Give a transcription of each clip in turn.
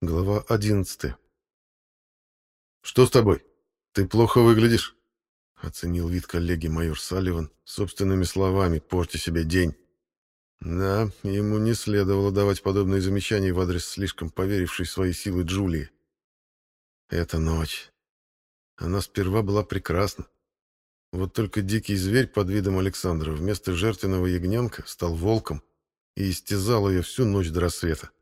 Глава 11. Что с тобой? Ты плохо выглядишь, оценил вид коллеги майор Салливан собственными словами, портя себе день. Да, ему не следовало давать подобные замечания в адрес слишком поверившей в свои силы Джулии. Эта ночь. Она сперва была прекрасна. Вот только дикий зверь под видом Александра вместо жертвенного ягненка стал волком и истязал ее всю ночь до рассвета.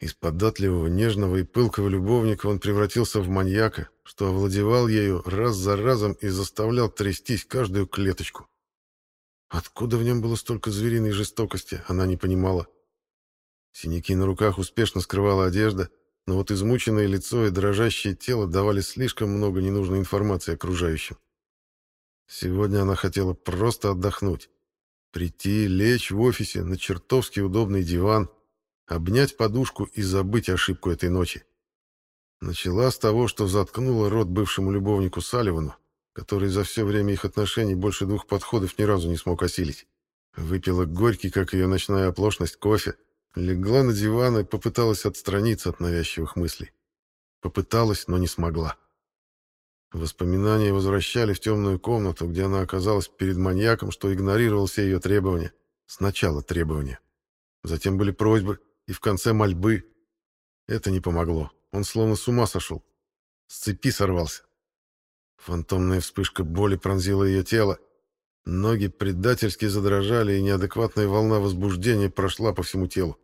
Из податливого, нежного и пылкого любовника он превратился в маньяка, что овладевал ею раз за разом и заставлял трястись каждую клеточку. Откуда в нем было столько звериной жестокости, она не понимала. Синяки на руках успешно скрывала одежда, но вот измученное лицо и дрожащее тело давали слишком много ненужной информации окружающим. Сегодня она хотела просто отдохнуть. Прийти, лечь в офисе на чертовски удобный диван, обнять подушку и забыть ошибку этой ночи. Начала с того, что заткнула рот бывшему любовнику Салливану, который за все время их отношений больше двух подходов ни разу не смог осилить. Выпила горький, как ее ночная оплошность, кофе, легла на диван и попыталась отстраниться от навязчивых мыслей. Попыталась, но не смогла. Воспоминания возвращали в темную комнату, где она оказалась перед маньяком, что игнорировал все ее требования. Сначала требования. Затем были просьбы, и в конце мольбы. Это не помогло. Он словно с ума сошел. С цепи сорвался. Фантомная вспышка боли пронзила ее тело. Ноги предательски задрожали, и неадекватная волна возбуждения прошла по всему телу.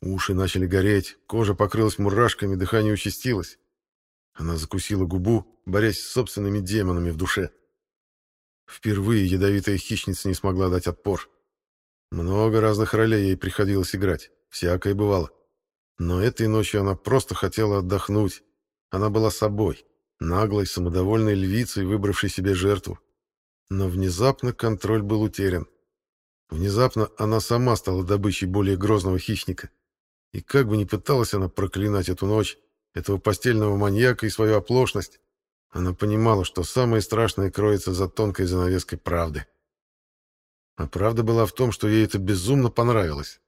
Уши начали гореть, кожа покрылась мурашками, дыхание участилось. Она закусила губу, борясь с собственными демонами в душе. Впервые ядовитая хищница не смогла дать отпор. Много разных ролей ей приходилось играть. Всякое бывало. Но этой ночью она просто хотела отдохнуть. Она была собой, наглой, самодовольной львицей, выбравшей себе жертву. Но внезапно контроль был утерян. Внезапно она сама стала добычей более грозного хищника. И как бы ни пыталась она проклинать эту ночь, этого постельного маньяка и свою оплошность, она понимала, что самое страшное кроется за тонкой занавеской правды. А правда была в том, что ей это безумно понравилось.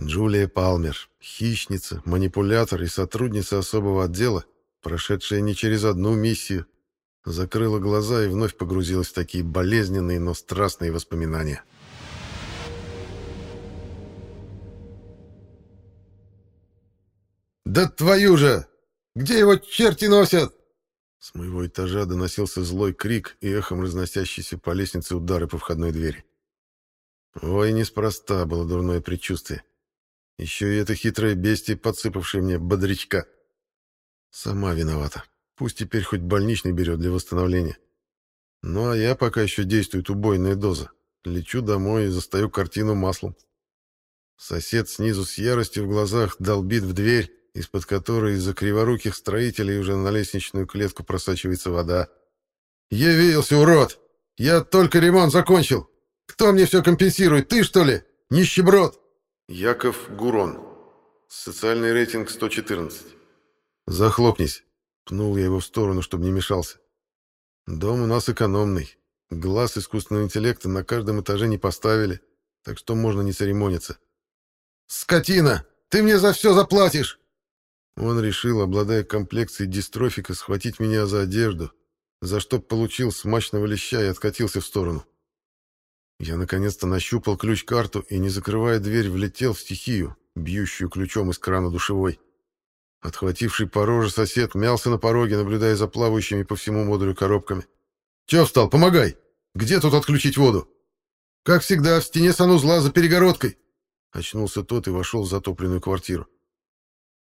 Джулия Палмер, хищница, манипулятор и сотрудница особого отдела, прошедшая не через одну миссию, закрыла глаза и вновь погрузилась в такие болезненные, но страстные воспоминания. «Да твою же! Где его черти носят?» С моего этажа доносился злой крик и эхом разносящийся по лестнице удары по входной двери. Ой, неспроста было дурное предчувствие. Еще и это хитрое бестие, подсыпавшее мне бодрячка. Сама виновата. Пусть теперь хоть больничный берет для восстановления. Ну, а я пока еще действует убойная доза. Лечу домой и застаю картину маслом. Сосед снизу с яростью в глазах долбит в дверь, из-под которой из-за криворуких строителей уже на лестничную клетку просачивается вода. «Явился, урод! Я только ремонт закончил! Кто мне все компенсирует, ты что ли? Нищеброд!» Яков Гурон. Социальный рейтинг 114. Захлопнись. Пнул я его в сторону, чтобы не мешался. Дом у нас экономный. Глаз искусственного интеллекта на каждом этаже не поставили, так что можно не церемониться. «Скотина! Ты мне за все заплатишь!» Он решил, обладая комплекцией дистрофика, схватить меня за одежду, за что получил смачного леща и откатился в сторону. Я наконец-то нащупал ключ-карту и, не закрывая дверь, влетел в стихию, бьющую ключом из крана душевой. Отхвативший по роже сосед мялся на пороге, наблюдая за плавающими по всему модулю коробками. «Чё встал? Помогай! Где тут отключить воду?» «Как всегда, в стене санузла за перегородкой!» Очнулся тот и вошел в затопленную квартиру.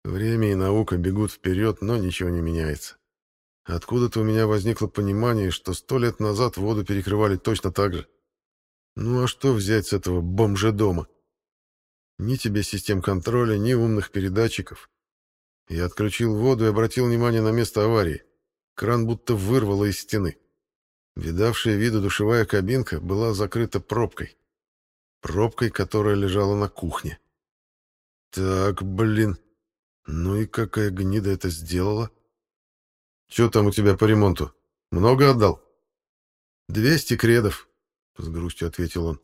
Время и наука бегут вперед, но ничего не меняется. Откуда-то у меня возникло понимание, что сто лет назад воду перекрывали точно так же. Ну а что взять с этого бомжа дома? Ни тебе систем контроля, ни умных передатчиков. Я отключил воду и обратил внимание на место аварии. Кран будто вырвало из стены. Видавшая виду душевая кабинка была закрыта пробкой. Пробкой, которая лежала на кухне. Так, блин. Ну и какая гнида это сделала? Что там у тебя по ремонту? Много отдал? Двести кредов, — с грустью ответил он.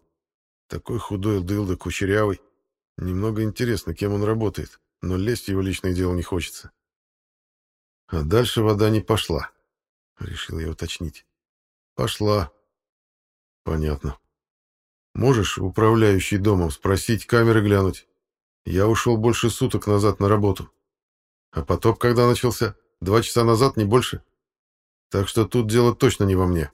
«Такой худой дылда, кучерявый. Немного интересно, кем он работает. но лезть в его личное дело не хочется. А дальше вода не пошла, решил я уточнить. Пошла. Понятно. Можешь, управляющий домом, спросить, камеры глянуть? Я ушел больше суток назад на работу. А потоп когда начался? Два часа назад, не больше. Так что тут дело точно не во мне.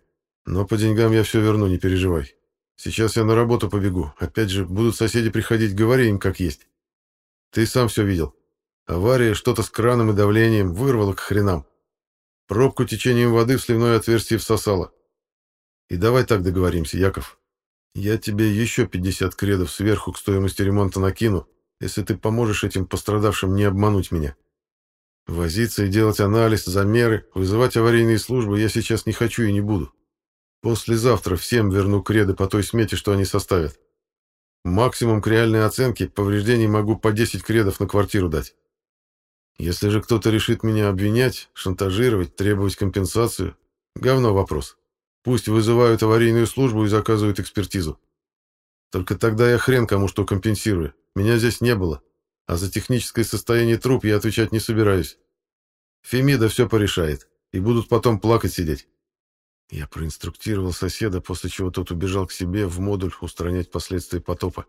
Но по деньгам я все верну, не переживай. Сейчас я на работу побегу. Опять же, будут соседи приходить, говори им как есть. Ты сам все видел. Авария, что-то с краном и давлением, вырвало к хренам. Пробку течением воды в сливное отверстие всосало. И давай так договоримся, Яков. Я тебе еще 50 кредов сверху к стоимости ремонта накину, если ты поможешь этим пострадавшим не обмануть меня. Возиться и делать анализ, замеры, вызывать аварийные службы я сейчас не хочу и не буду. Послезавтра всем верну креды по той смете, что они составят. Максимум к реальной оценке повреждений могу по 10 кредов на квартиру дать. Если же кто-то решит меня обвинять, шантажировать, требовать компенсацию, говно вопрос. Пусть вызывают аварийную службу и заказывают экспертизу. Только тогда я хрен кому что компенсирую. Меня здесь не было. А за техническое состояние труп я отвечать не собираюсь. Фемида все порешает, и будут потом плакать сидеть. Я проинструктировал соседа, после чего тот убежал к себе в модуль устранять последствия потопа.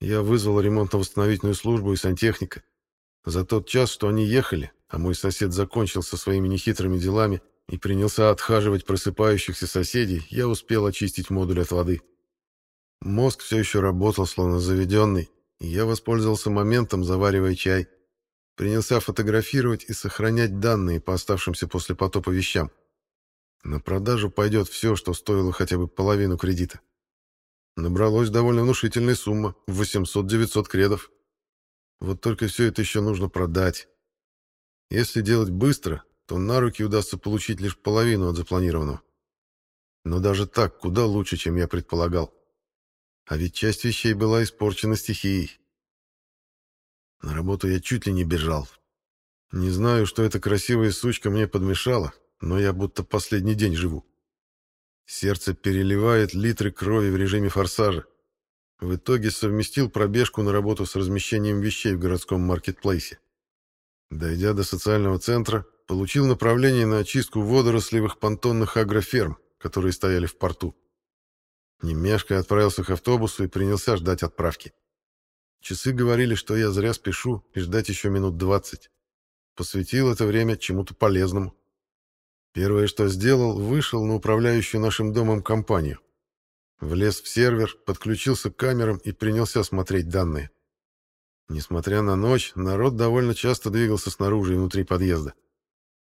Я вызвал ремонтно-восстановительную службу и сантехника. За тот час, что они ехали, а мой сосед закончил со своими нехитрыми делами и принялся отхаживать просыпающихся соседей, я успел очистить модуль от воды. Мозг все еще работал, словно заведенный, я воспользовался моментом, заваривая чай. Принялся фотографировать и сохранять данные по оставшимся после потопа вещам. На продажу пойдет все, что стоило хотя бы половину кредита. Набралось довольно внушительная сумма — 800-900 кредов. Вот только все это еще нужно продать. Если делать быстро, то на руки удастся получить лишь половину от запланированного. Но даже так куда лучше, чем я предполагал. А ведь часть вещей была испорчена стихией. На работу я чуть ли не бежал. Не знаю, что эта красивая сучка мне подмешала, но я будто последний день живу. Сердце переливает литры крови в режиме форсажа. В итоге совместил пробежку на работу с размещением вещей в городском маркетплейсе. Дойдя до социального центра, получил направление на очистку водорослевых понтонных агроферм, которые стояли в порту. Немешко отправился к автобусу и принялся ждать отправки. Часы говорили, что я зря спешу, и ждать еще минут двадцать. Посвятил это время чему-то полезному. Первое, что сделал, вышел на управляющую нашим домом компанию. Влез в сервер, подключился к камерам и принялся смотреть данные. Несмотря на ночь, народ довольно часто двигался снаружи и внутри подъезда.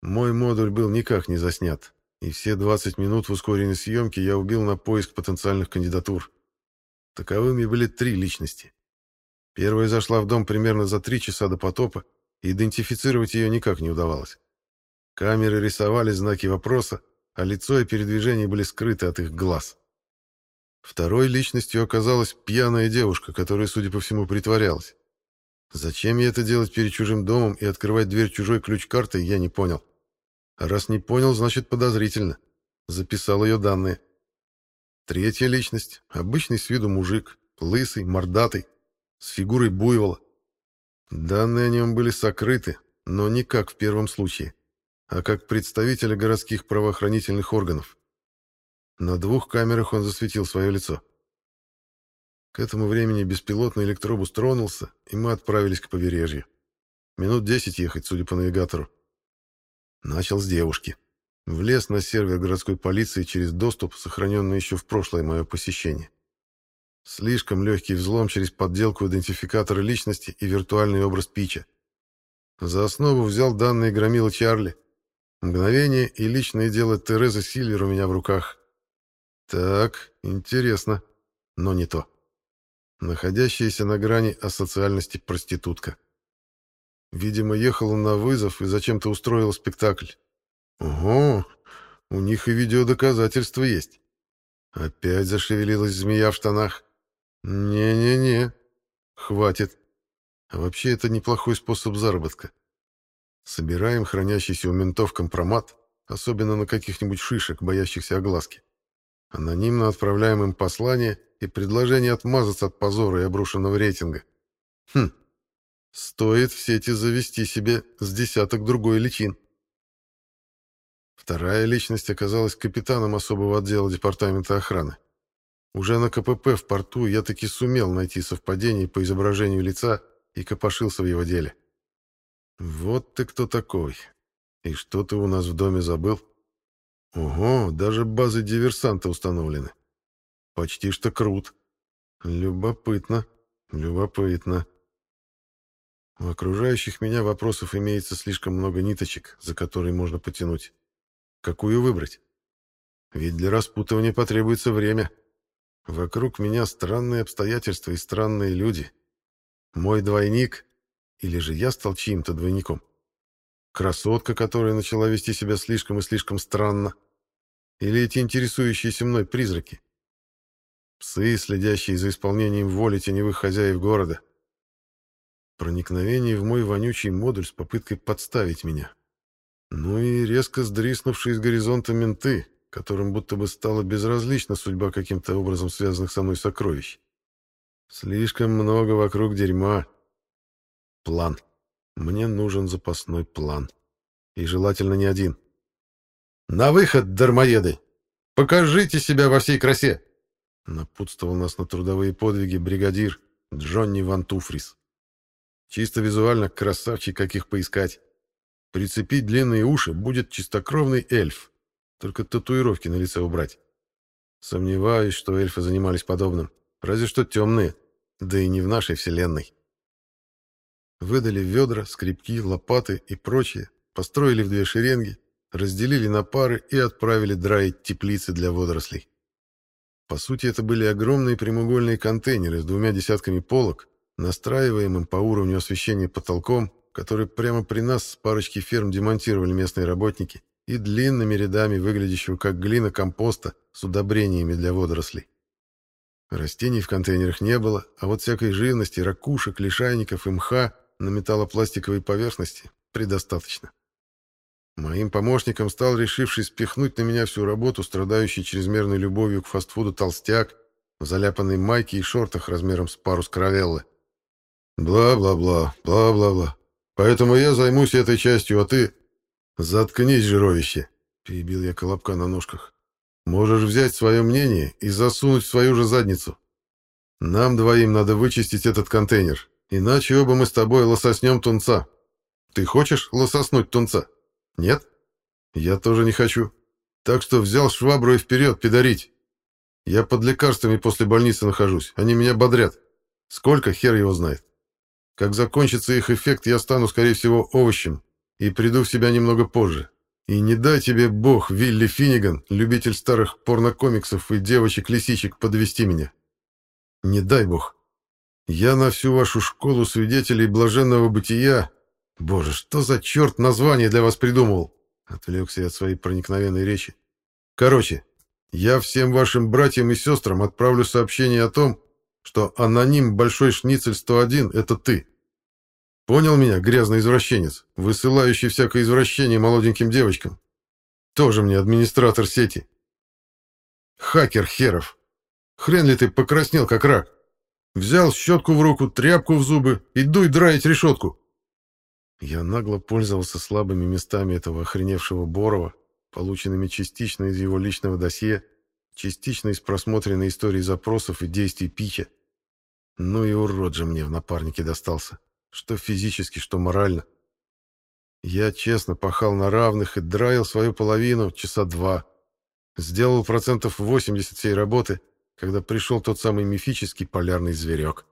Мой модуль был никак не заснят и все 20 минут в ускоренной съемке я убил на поиск потенциальных кандидатур. Таковыми были три личности. Первая зашла в дом примерно за три часа до потопа, и идентифицировать ее никак не удавалось. Камеры рисовали знаки вопроса, а лицо и передвижение были скрыты от их глаз. Второй личностью оказалась пьяная девушка, которая, судя по всему, притворялась. Зачем ей это делать перед чужим домом и открывать дверь чужой ключ-картой, я не понял. А раз не понял, значит подозрительно. Записал ее данные. Третья личность — обычный с виду мужик, лысый, мордатый, с фигурой буйвола. Данные о нем были сокрыты, но не как в первом случае, а как представителя городских правоохранительных органов. На двух камерах он засветил свое лицо. К этому времени беспилотный электробус тронулся, и мы отправились к побережью. Минут десять ехать, судя по навигатору. Начал с девушки. Влез на сервер городской полиции через доступ, сохраненный еще в прошлое мое посещение. Слишком легкий взлом через подделку идентификатора личности и виртуальный образ Пича. За основу взял данные громила Чарли. Мгновение и личное дело Терезы Сильвер у меня в руках. Так, интересно, но не то. Находящаяся на грани асоциальности проститутка. Видимо, ехала на вызов и зачем-то устроила спектакль. Ого, у них и видеодоказательства есть. Опять зашевелилась змея в штанах. Не-не-не, хватит. А вообще это неплохой способ заработка. Собираем хранящийся у ментов компромат, особенно на каких-нибудь шишек, боящихся огласки. Анонимно отправляем им послание и предложение отмазаться от позора и обрушенного рейтинга. Хм, Стоит в сети завести себе с десяток другой личин. Вторая личность оказалась капитаном особого отдела департамента охраны. Уже на КПП в порту я таки сумел найти совпадение по изображению лица и копошился в его деле. Вот ты кто такой. И что ты у нас в доме забыл? Ого, даже базы диверсанта установлены. Почти что крут. Любопытно, любопытно. У окружающих меня вопросов имеется слишком много ниточек, за которые можно потянуть. Какую выбрать? Ведь для распутывания потребуется время. Вокруг меня странные обстоятельства и странные люди. Мой двойник, или же я стал чьим-то двойником? Красотка, которая начала вести себя слишком и слишком странно? Или эти интересующиеся мной призраки? Псы, следящие за исполнением воли теневых хозяев города. Проникновение в мой вонючий модуль с попыткой подставить меня. Ну и резко сдриснувшие с горизонта менты, которым будто бы стала безразлична судьба каким-то образом связанных со мной сокровищ. Слишком много вокруг дерьма. План. Мне нужен запасной план. И желательно не один. «На выход, дармоеды! Покажите себя во всей красе!» Напутствовал нас на трудовые подвиги бригадир Джонни Ван Туфрис. Чисто визуально красавчик, каких поискать. Прицепить длинные уши будет чистокровный эльф, только татуировки на лице убрать. Сомневаюсь, что эльфы занимались подобным. Разве что темные. Да и не в нашей вселенной. Выдали ведра, скребки, лопаты и прочее, построили в две шеренги, разделили на пары и отправили драить теплицы для водорослей. По сути, это были огромные прямоугольные контейнеры с двумя десятками полок, настраиваемым по уровню освещения потолком, который прямо при нас с парочки ферм демонтировали местные работники, и длинными рядами выглядящего как глина компоста с удобрениями для водорослей. Растений в контейнерах не было, а вот всякой живности, ракушек, лишайников и мха на металлопластиковой поверхности предостаточно. Моим помощником стал решивший спихнуть на меня всю работу, страдающий чрезмерной любовью к фастфуду толстяк в заляпанной майке и шортах размером с парус каравеллы. Бла-бла-бла, бла-бла-бла. Поэтому я займусь этой частью, а ты... «Заткнись, жировище!» — перебил я колобка на ножках. «Можешь взять свое мнение и засунуть в свою же задницу. Нам двоим надо вычистить этот контейнер, иначе оба мы с тобой лососнем тунца. Ты хочешь лососнуть тунца? Нет? Я тоже не хочу. Так что взял швабру и вперед пидорить. Я под лекарствами после больницы нахожусь, они меня бодрят. Сколько, хер его знает. Как закончится их эффект, я стану, скорее всего, овощем, и приду в себя немного позже. И не дай тебе бог, Вилли Финниган, любитель старых порнокомиксов и девочек-лисичек, подвести меня. Не дай бог. Я на всю вашу школу свидетелей блаженного бытия... Боже, что за черт название для вас придумывал? Отвлекся я от своей проникновенной речи. Короче, я всем вашим братьям и сестрам отправлю сообщение о том, что аноним Большой Шницель 101 — это ты. Понял меня, грязный извращенец, высылающий всякое извращение молоденьким девочкам? Тоже мне администратор сети. Хакер херов. Хрен ли ты покраснел, как рак? Взял щетку в руку, тряпку в зубы и дуй драить решетку. Я нагло пользовался слабыми местами этого охреневшего Борова, полученными частично из его личного досье, частично из просмотренной истории запросов и действий Пича. Ну и урод же мне в напарнике достался что физически, что морально. Я честно пахал на равных и драил свою половину часа два. Сделал процентов 80 всей работы, когда пришел тот самый мифический полярный зверек.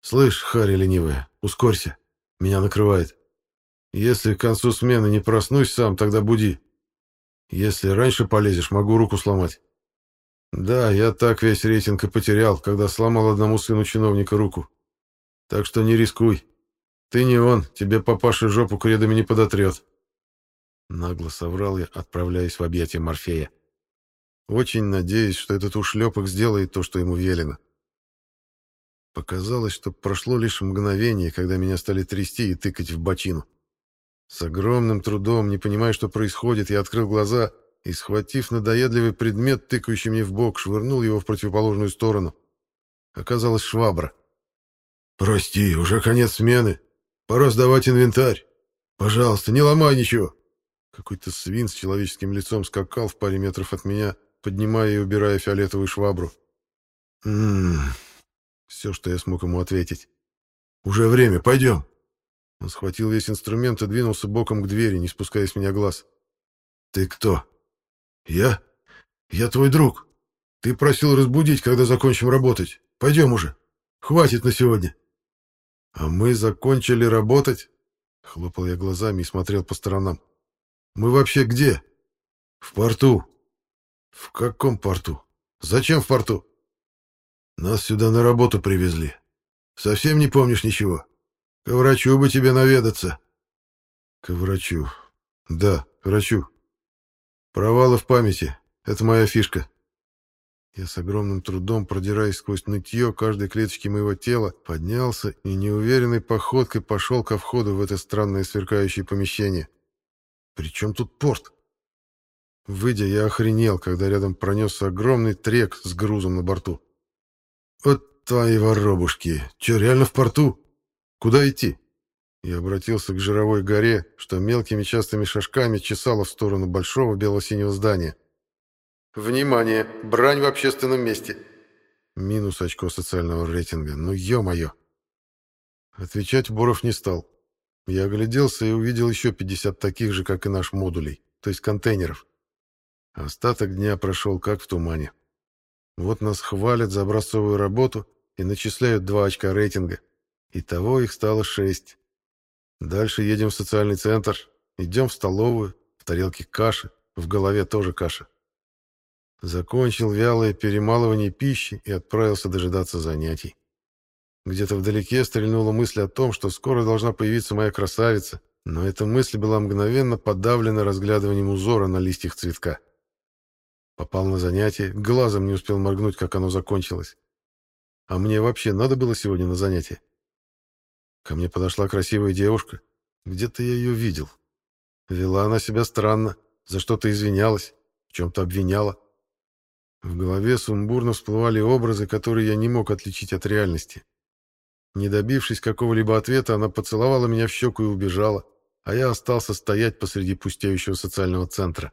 «Слышь, Харри ленивая, ускорься. Меня накрывает. Если к концу смены не проснусь сам, тогда буди. Если раньше полезешь, могу руку сломать». Да, я так весь рейтинг и потерял, когда сломал одному сыну чиновника руку. Так что не рискуй. Ты не он, тебе папаша жопу кредами не подотрет. Нагло соврал я, отправляясь в объятия Морфея. Очень надеюсь, что этот ушлепок сделает то, что ему велено. Показалось, что прошло лишь мгновение, когда меня стали трясти и тыкать в бочину. С огромным трудом, не понимая, что происходит, я открыл глаза и, схватив надоедливый предмет, тыкающий мне в бок, швырнул его в противоположную сторону. Оказалось, швабра. «Прости, уже конец смены. Пора сдавать инвентарь. Пожалуйста, не ломай ничего». Какой-то свин с человеческим лицом скакал в паре метров от меня, поднимая и убирая фиолетовую швабру. «Ммм...» Все, что я смог ему ответить. «Уже время, пойдем». Он схватил весь инструмент и двинулся боком к двери, не спуская с меня глаз. «Ты кто?» «Я? Я твой друг. Ты просил разбудить, когда закончим работать. Пойдем уже. Хватит на сегодня». «А мы закончили работать?» Хлопал я глазами и смотрел по сторонам. «Мы вообще где?» «В порту». «В каком порту? Зачем в порту?» «Нас сюда на работу привезли. Совсем не помнишь ничего?» К врачу бы тебе наведаться. К врачу. Да, к врачу. Провалы в памяти. Это моя фишка. Я с огромным трудом, продираясь сквозь нытье каждой клеточки моего тела, поднялся и неуверенной походкой пошел ко входу в это странное сверкающее помещение. Причем тут порт? Выйдя, я охренел, когда рядом пронесся огромный трек с грузом на борту. «Вот твои воробушки! Че, реально в порту?» Куда идти? Я обратился к жировой горе, что мелкими частыми шажками чесала в сторону большого бело-синего здания. Внимание! Брань в общественном месте. Минус очко социального рейтинга. Ну, ё-моё! Отвечать Боров не стал. Я огляделся и увидел еще 50 таких же, как и наш модулей, то есть контейнеров. Остаток дня прошел как в тумане. Вот нас хвалят за образцовую работу и начисляют два очка рейтинга. Итого их стало шесть. Дальше едем в социальный центр, идем в столовую, в тарелке каши, в голове тоже каша. Закончил вялое перемалывание пищи и отправился дожидаться занятий. Где-то вдалеке стрельнула мысль о том, что скоро должна появиться моя красавица, но эта мысль была мгновенно подавлена разглядыванием узора на листьях цветка. Попал на занятие, глазом не успел моргнуть, как оно закончилось. А мне вообще надо было сегодня на занятие? Ко мне подошла красивая девушка. Где-то я ее видел. Вела она себя странно, за что-то извинялась, в чем-то обвиняла. В голове сумбурно всплывали образы, которые я не мог отличить от реальности. Не добившись какого-либо ответа, она поцеловала меня в щеку и убежала, а я остался стоять посреди пустеющего социального центра.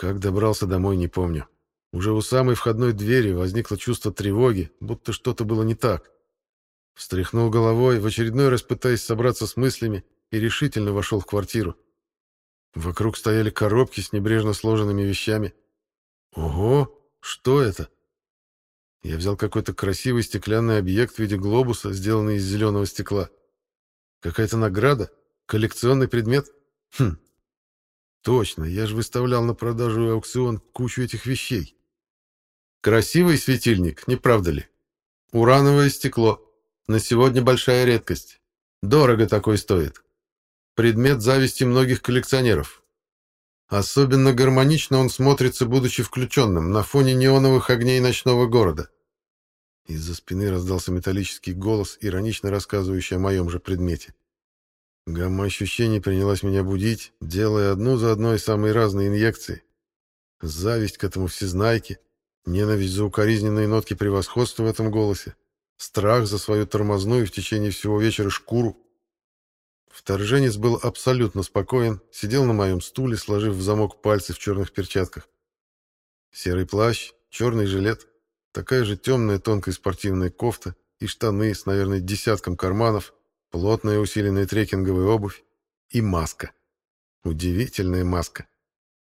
Как добрался домой, не помню. Уже у самой входной двери возникло чувство тревоги, будто что-то было не так. Встряхнул головой, в очередной раз пытаясь собраться с мыслями, и решительно вошел в квартиру. Вокруг стояли коробки с небрежно сложенными вещами. Ого, что это? Я взял какой-то красивый стеклянный объект в виде глобуса, сделанный из зеленого стекла. Какая-то награда? Коллекционный предмет? Хм. Точно, я же выставлял на продажу и аукцион кучу этих вещей. Красивый светильник, не правда ли? Урановое стекло. На сегодня большая редкость. Дорого такой стоит. Предмет зависти многих коллекционеров. Особенно гармонично он смотрится, будучи включенным, на фоне неоновых огней ночного города. Из-за спины раздался металлический голос, иронично рассказывающий о моем же предмете. Гамма ощущений принялась меня будить, делая одну за одной самые разные инъекции. Зависть к этому всезнайке, ненависть за укоризненные нотки превосходства в этом голосе, страх за свою тормозную в течение всего вечера шкуру. Вторженец был абсолютно спокоен, сидел на моем стуле, сложив в замок пальцы в черных перчатках. Серый плащ, черный жилет, такая же темная тонкая спортивная кофта и штаны с, наверное, десятком карманов, плотная усиленная трекинговая обувь и маска. Удивительная маска.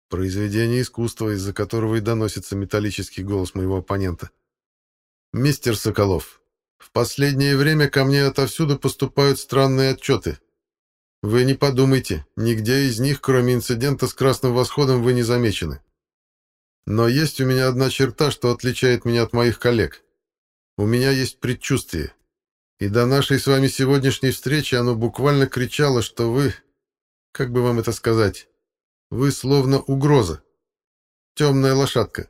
Произведение искусства, из-за которого и доносится металлический голос моего оппонента. «Мистер Соколов, в последнее время ко мне отовсюду поступают странные отчеты. Вы не подумайте, нигде из них, кроме инцидента с красным восходом, вы не замечены. Но есть у меня одна черта, что отличает меня от моих коллег. У меня есть предчувствие. И до нашей с вами сегодняшней встречи оно буквально кричало, что вы... Как бы вам это сказать? Вы словно угроза. Темная лошадка.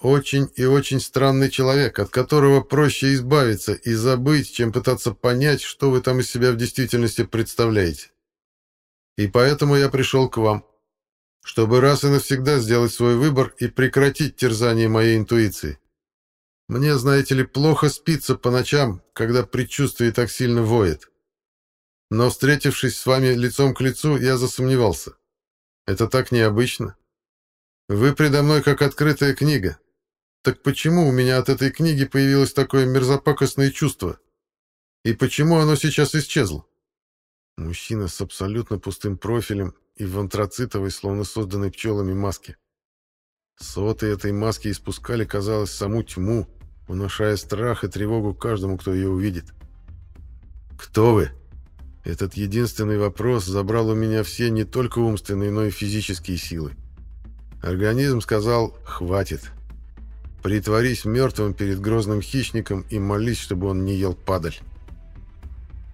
Очень и очень странный человек, от которого проще избавиться и забыть, чем пытаться понять, что вы там из себя в действительности представляете. И поэтому я пришел к вам, чтобы раз и навсегда сделать свой выбор и прекратить терзание моей интуиции. Мне, знаете ли, плохо спится по ночам, когда предчувствие так сильно воет. Но, встретившись с вами лицом к лицу, я засомневался. Это так необычно. Вы предо мной как открытая книга. Так почему у меня от этой книги появилось такое мерзопакостное чувство? И почему оно сейчас исчезло? Мужчина с абсолютно пустым профилем и в антрацитовой, словно созданной пчелами, маске. Соты этой маски испускали, казалось, саму тьму, внушая страх и тревогу каждому, кто ее увидит. «Кто вы?» Этот единственный вопрос забрал у меня все не только умственные, но и физические силы. Организм сказал «хватит». Притворись мертвым перед грозным хищником и молись, чтобы он не ел падаль.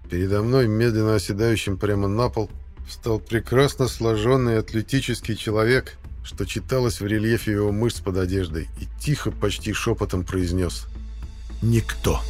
Передо мной, медленно оседающим прямо на пол, стал прекрасно сложенный атлетический человек, что читалось в рельефе его мышц под одеждой, и тихо, почти шепотом произнес «Никто».